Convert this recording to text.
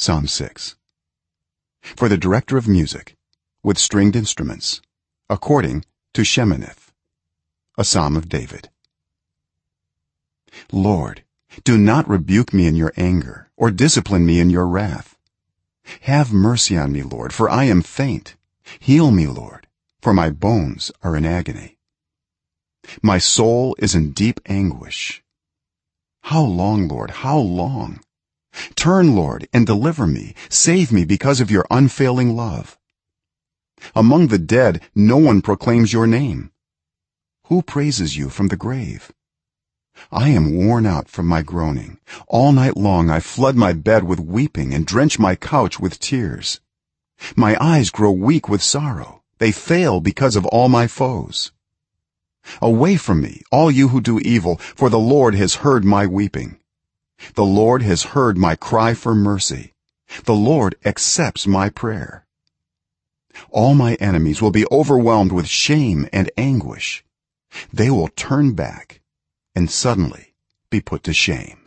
psalm 6 for the director of music with stringed instruments according to sheminith a psalm of david. Lord do not rebuke me in your anger or discipline me in your wrath. Have mercy on me lord for i am faint. Heal me lord for my bones are in agony. My soul is in deep anguish. How long lord how long turn lord and deliver me. Save me because of your unfailing love. Among the dead no one proclaims your name. Who praises you from the grave? I am worn out from my groaning. All night long i flood my bed with weeping and drench my couch with tears. My eyes grow weak with sorrow. They fail because of all my foes. Away from me all you who do evil for the lord has heard my weeping the lord has heard my cry for mercy. The lord accepts my prayer. All my enemies will be overwhelmed with shame and anguish. They will turn back and suddenly be put to shame